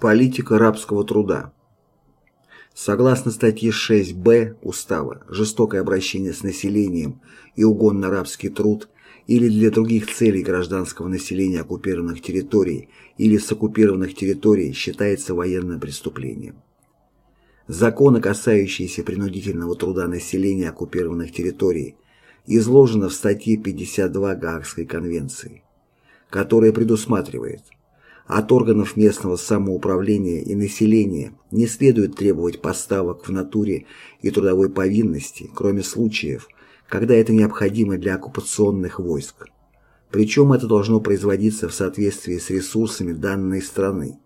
Политика рабского труда. Согласно статье 6б Устава, жестокое обращение с населением и угон на рабский труд или для других целей гражданского населения оккупированных территорий или с оккупированных территорий считается военным преступлением. Законы, касающиеся принудительного труда населения оккупированных территорий, изложено в статье 52 Гаагской конвенции, которая предусматривает от органов местного самоуправления и населения не следует требовать поставок в натуре и трудовой повинности, кроме случаев, когда это необходимо для оккупационных войск. Причем это должно производиться в соответствии с ресурсами данной страны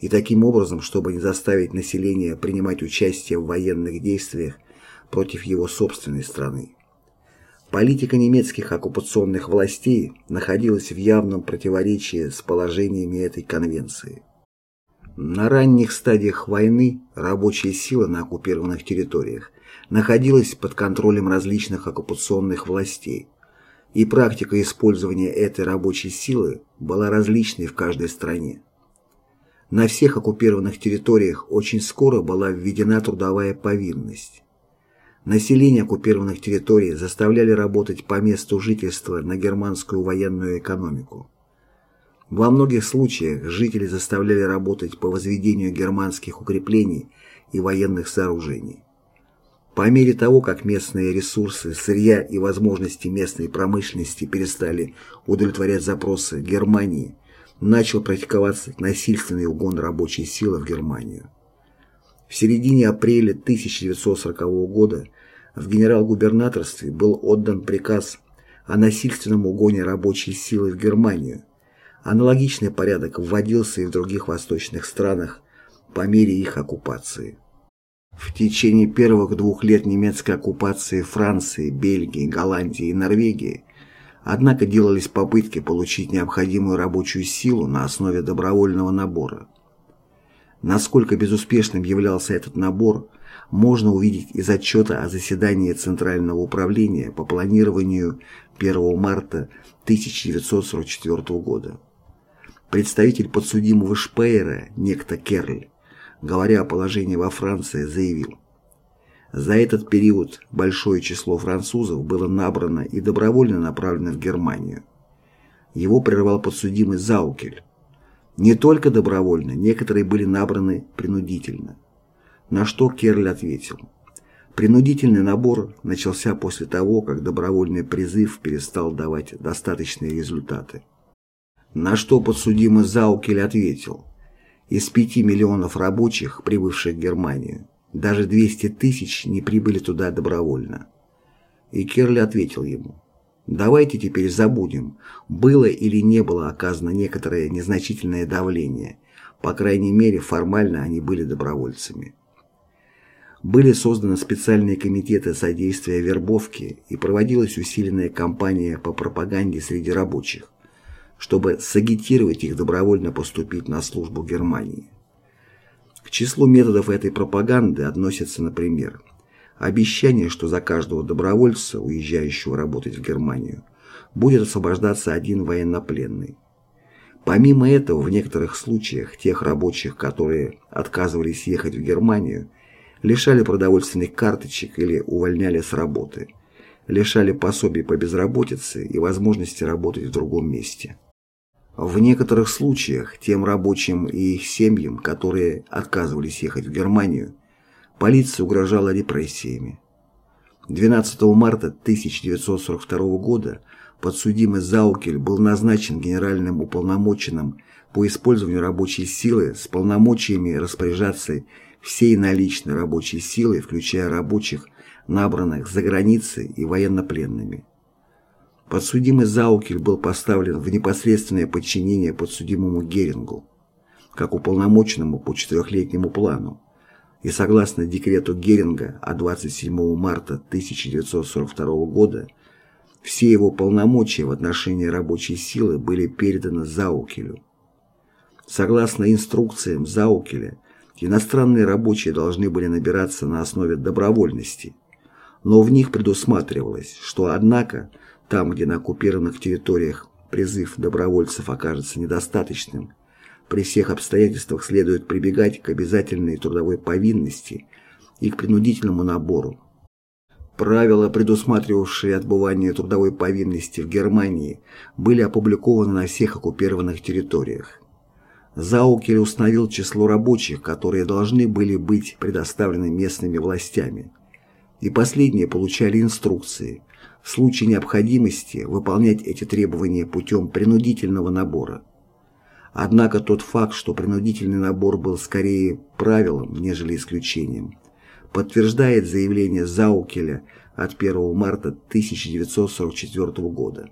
и таким образом, чтобы не заставить население принимать участие в военных действиях против его собственной страны. Политика немецких оккупационных властей находилась в явном противоречии с положениями этой конвенции. На ранних стадиях войны рабочая сила на оккупированных территориях находилась под контролем различных оккупационных властей, и практика использования этой рабочей силы была различной в каждой стране. На всех оккупированных территориях очень скоро была введена трудовая повинность. Население оккупированных территорий заставляли работать по месту жительства на германскую военную экономику. Во многих случаях жители заставляли работать по возведению германских укреплений и военных сооружений. По мере того, как местные ресурсы, сырья и возможности местной промышленности перестали удовлетворять запросы Германии, начал практиковаться насильственный угон рабочей силы в Германию. В середине апреля 1940 года в генерал-губернаторстве был отдан приказ о насильственном угоне рабочей силы в Германию. Аналогичный порядок вводился и в других восточных странах по мере их оккупации. В течение первых двух лет немецкой оккупации Франции, Бельгии, Голландии и Норвегии однако делались попытки получить необходимую рабочую силу на основе добровольного набора. Насколько безуспешным являлся этот набор, можно увидеть из отчета о заседании Центрального управления по планированию 1 марта 1944 года. Представитель подсудимого Шпейера, некто Керль, говоря о положении во Франции, заявил, за этот период большое число французов было набрано и добровольно направлено в Германию. Его прервал подсудимый Заукель. Не только добровольно, некоторые были набраны принудительно. На что Керль ответил. Принудительный набор начался после того, как добровольный призыв перестал давать достаточные результаты. На что подсудимый Заукель ответил. Из пяти миллионов рабочих, прибывших в Германию, даже 200 тысяч не прибыли туда добровольно. И Керль ответил ему. Давайте теперь забудем, было или не было оказано некоторое незначительное давление. По крайней мере, формально они были добровольцами. Были созданы специальные комитеты содействия вербовке и проводилась усиленная кампания по пропаганде среди рабочих, чтобы сагитировать их добровольно поступить на службу Германии. К числу методов этой пропаганды относятся, например, обещание, что за каждого добровольца, уезжающего работать в Германию, будет освобождаться один военнопленный. Помимо этого, в некоторых случаях тех рабочих, которые отказывались ехать в Германию, лишали продовольственных карточек или увольняли с работы, лишали пособий по безработице и возможности работать в другом месте. В некоторых случаях тем рабочим и их семьям, которые отказывались ехать в Германию, полиция угрожала репрессиями. 12 марта 1942 года подсудимый Заукель был назначен генеральным уполномоченным по использованию рабочей силы с полномочиями распоряжаться всей наличной рабочей силой, включая рабочих, набранных за границей и военнопленными. Подсудимый Заукель был поставлен в непосредственное подчинение подсудимому Герингу, как уполномоченному по четырехлетнему плану, и согласно декрету Геринга от 27 марта 1942 года все его полномочия в отношении рабочей силы были переданы Заукелю. Согласно инструкциям Заукеля, иностранные рабочие должны были набираться на основе добровольности, но в них предусматривалось, что, однако, там, где на оккупированных территориях призыв добровольцев окажется недостаточным, при всех обстоятельствах следует прибегать к обязательной трудовой повинности и к принудительному набору. Правила, предусматривавшие отбывание трудовой повинности в Германии, были опубликованы на всех оккупированных территориях. Заукель установил число рабочих, которые должны были быть предоставлены местными властями, и последние получали инструкции в случае необходимости выполнять эти требования путем принудительного набора. Однако тот факт, что принудительный набор был скорее правилом, нежели исключением, подтверждает заявление Заукеля от 1 марта 1944 года.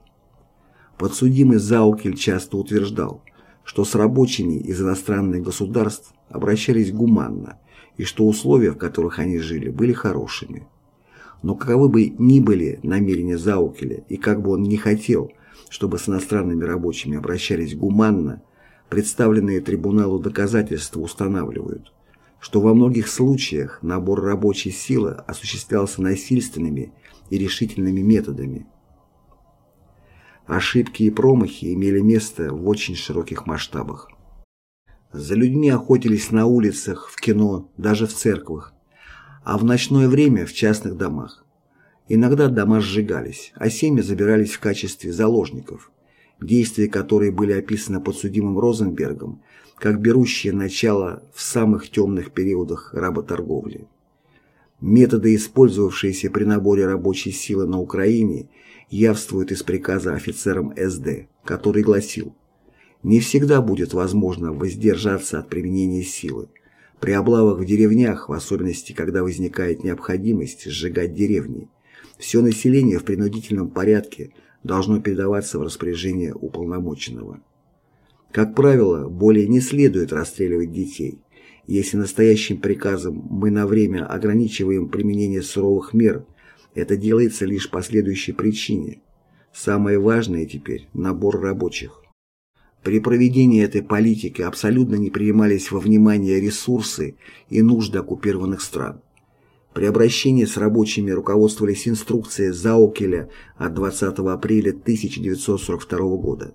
Подсудимый Заукель часто утверждал, что с рабочими из иностранных государств обращались гуманно и что условия, в которых они жили, были хорошими. Но каковы бы ни были намерения Заукеля и как бы он ни хотел, чтобы с иностранными рабочими обращались гуманно, Представленные трибуналу доказательства устанавливают, что во многих случаях набор рабочей силы осуществлялся насильственными и решительными методами. Ошибки и промахи имели место в очень широких масштабах. За людьми охотились на улицах, в кино, даже в церквах, а в ночное время в частных домах. Иногда дома сжигались, а семьи забирались в качестве заложников действия которой были описаны подсудимым Розенбергом как берущие начало в самых темных периодах работорговли. Методы, использовавшиеся при наборе рабочей силы на Украине, явствуют из приказа офицерам СД, который гласил «Не всегда будет возможно воздержаться от применения силы. При облавах в деревнях, в особенности, когда возникает необходимость сжигать деревни, все население в принудительном порядке – должно передаваться в распоряжение уполномоченного. Как правило, более не следует расстреливать детей. Если настоящим приказом мы на время ограничиваем применение суровых мер, это делается лишь по следующей причине. Самое важное теперь – набор рабочих. При проведении этой политики абсолютно не принимались во внимание ресурсы и нужды оккупированных стран. При обращении с рабочими руководствовались инструкцией Заукеля от 20 апреля 1942 года,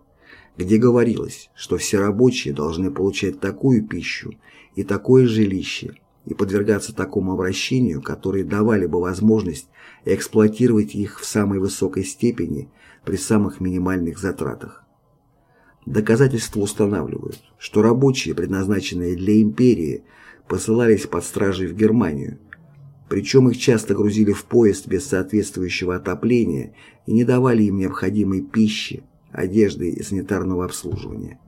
где говорилось, что все рабочие должны получать такую пищу и такое жилище и подвергаться такому обращению, которые давали бы возможность эксплуатировать их в самой высокой степени при самых минимальных затратах. Доказательства устанавливают, что рабочие, предназначенные для империи, посылались под стражей в Германию, причем их часто грузили в поезд без соответствующего отопления и не давали им необходимой пищи, одежды и санитарного обслуживания.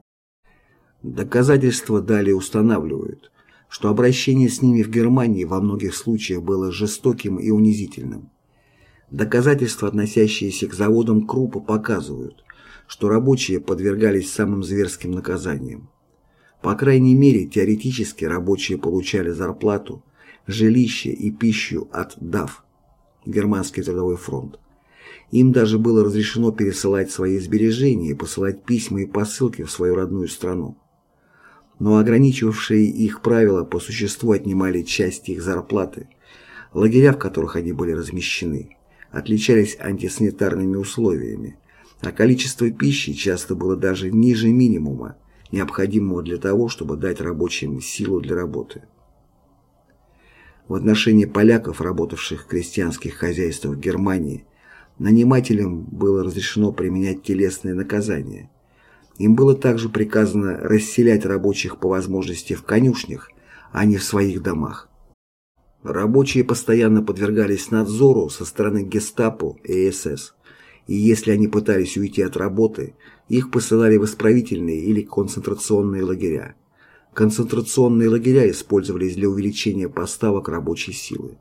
Доказательства далее устанавливают, что обращение с ними в Германии во многих случаях было жестоким и унизительным. Доказательства, относящиеся к заводам Крупа, показывают, что рабочие подвергались самым зверским наказаниям. По крайней мере, теоретически рабочие получали зарплату, жилище и пищу от ДАФ, Германский трудовой фронт. Им даже было разрешено пересылать свои сбережения и посылать письма и посылки в свою родную страну. Но ограничивавшие их правила по существу отнимали часть их зарплаты. Лагеря, в которых они были размещены, отличались антисанитарными условиями, а количество пищи часто было даже ниже минимума, необходимого для того, чтобы дать рабочим силу для работы. В отношении поляков, работавших в крестьянских хозяйствах Германии, нанимателям было разрешено применять телесные наказания. Им было также приказано расселять рабочих по возможности в конюшнях, а не в своих домах. Рабочие постоянно подвергались надзору со стороны гестапо и СС, и если они пытались уйти от работы, их посылали в исправительные или концентрационные лагеря. Концентрационные лагеря использовались для увеличения поставок рабочей силы.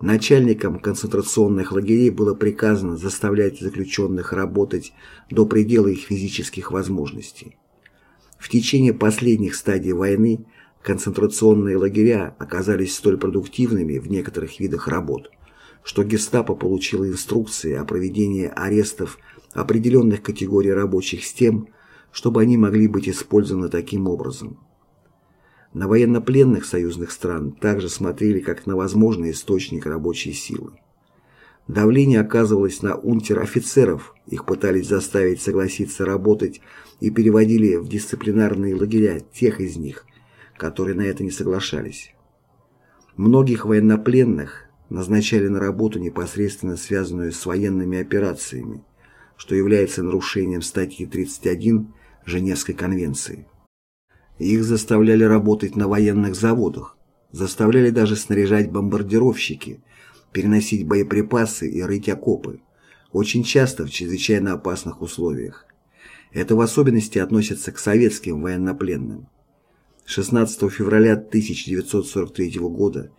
Начальникам концентрационных лагерей было приказано заставлять заключенных работать до предела их физических возможностей. В течение последних стадий войны концентрационные лагеря оказались столь продуктивными в некоторых видах работ, что гестапо получило инструкции о проведении арестов определенных категорий рабочих с тем, чтобы они могли быть использованы таким образом. На военнопленных союзных стран также смотрели как на возможный источник рабочей силы. Давление оказывалось на унтер-офицеров, их пытались заставить согласиться работать и переводили в дисциплинарные лагеря тех из них, которые на это не соглашались. Многих военнопленных назначали на работу непосредственно связанную с военными операциями, что является нарушением статьи 31 Женевской конвенции. Их заставляли работать на военных заводах, заставляли даже снаряжать бомбардировщики – переносить боеприпасы и рыть окопы, очень часто в чрезвычайно опасных условиях. Это в особенности относится к советским военнопленным. 16 февраля 1943 года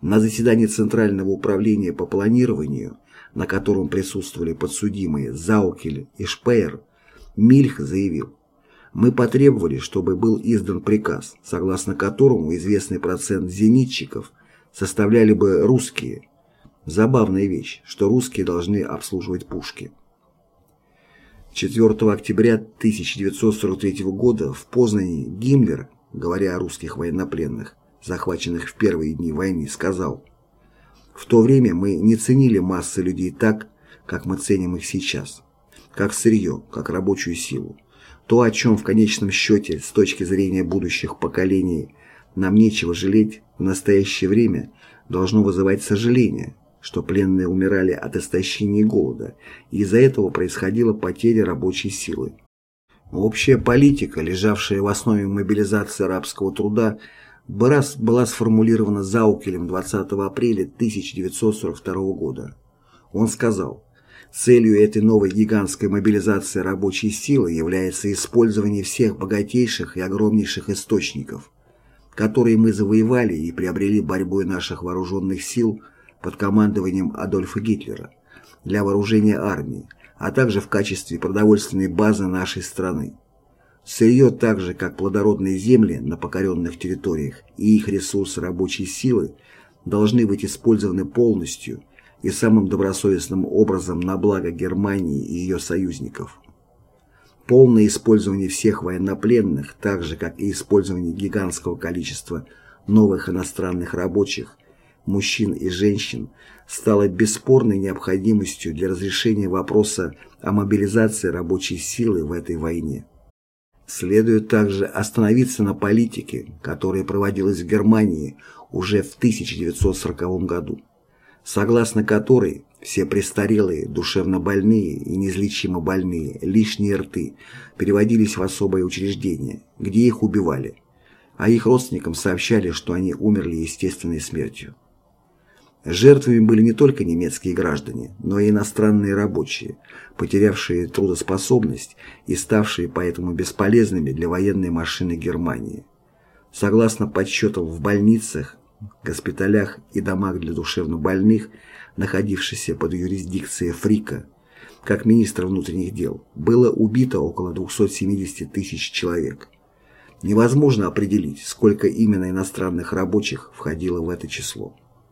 на заседании Центрального управления по планированию, на котором присутствовали подсудимые Заукель и Шпеер, Мильх заявил, «Мы потребовали, чтобы был издан приказ, согласно которому известный процент зенитчиков составляли бы русские, Забавная вещь, что русские должны обслуживать пушки. 4 октября 1943 года в Познани Гиммлер, говоря о русских военнопленных, захваченных в первые дни войны, сказал «В то время мы не ценили массы людей так, как мы ценим их сейчас, как сырье, как рабочую силу. То, о чем в конечном счете, с точки зрения будущих поколений, нам нечего жалеть, в настоящее время должно вызывать сожаление, что пленные умирали от истощения и голода, и из-за этого происходила потеря рабочей силы. Общая политика, лежавшая в основе мобилизации рабского труда, была сформулирована Заукелем 20 апреля 1942 года. Он сказал, целью этой новой гигантской мобилизации рабочей силы является использование всех богатейших и огромнейших источников, которые мы завоевали и приобрели борьбой наших вооруженных сил под командованием Адольфа Гитлера для вооружения армии, а также в качестве продовольственной базы нашей страны. Сырье, так же как плодородные земли на покоренных территориях и их ресурсы рабочей силы, должны быть использованы полностью и самым добросовестным образом на благо Германии и ее союзников. Полное использование всех военнопленных, так же как и использование гигантского количества новых иностранных рабочих, мужчин и женщин стало бесспорной необходимостью для разрешения вопроса о мобилизации рабочей силы в этой войне. Следует также остановиться на политике, которая проводилась в Германии уже в 1940 году, согласно которой все престарелые, душевно больные и неизлечимо больные, лишние рты переводились в особое учреждение, где их убивали, а их родственникам сообщали, что они умерли естественной смертью. Жертвами были не только немецкие граждане, но и иностранные рабочие, потерявшие трудоспособность и ставшие поэтому бесполезными для военной машины Германии. Согласно подсчетам в больницах, госпиталях и домах для душевнобольных, находившихся под юрисдикцией Фрика, как министра внутренних дел, было убито около 270 тысяч человек. Невозможно определить, сколько именно иностранных рабочих входило в это число.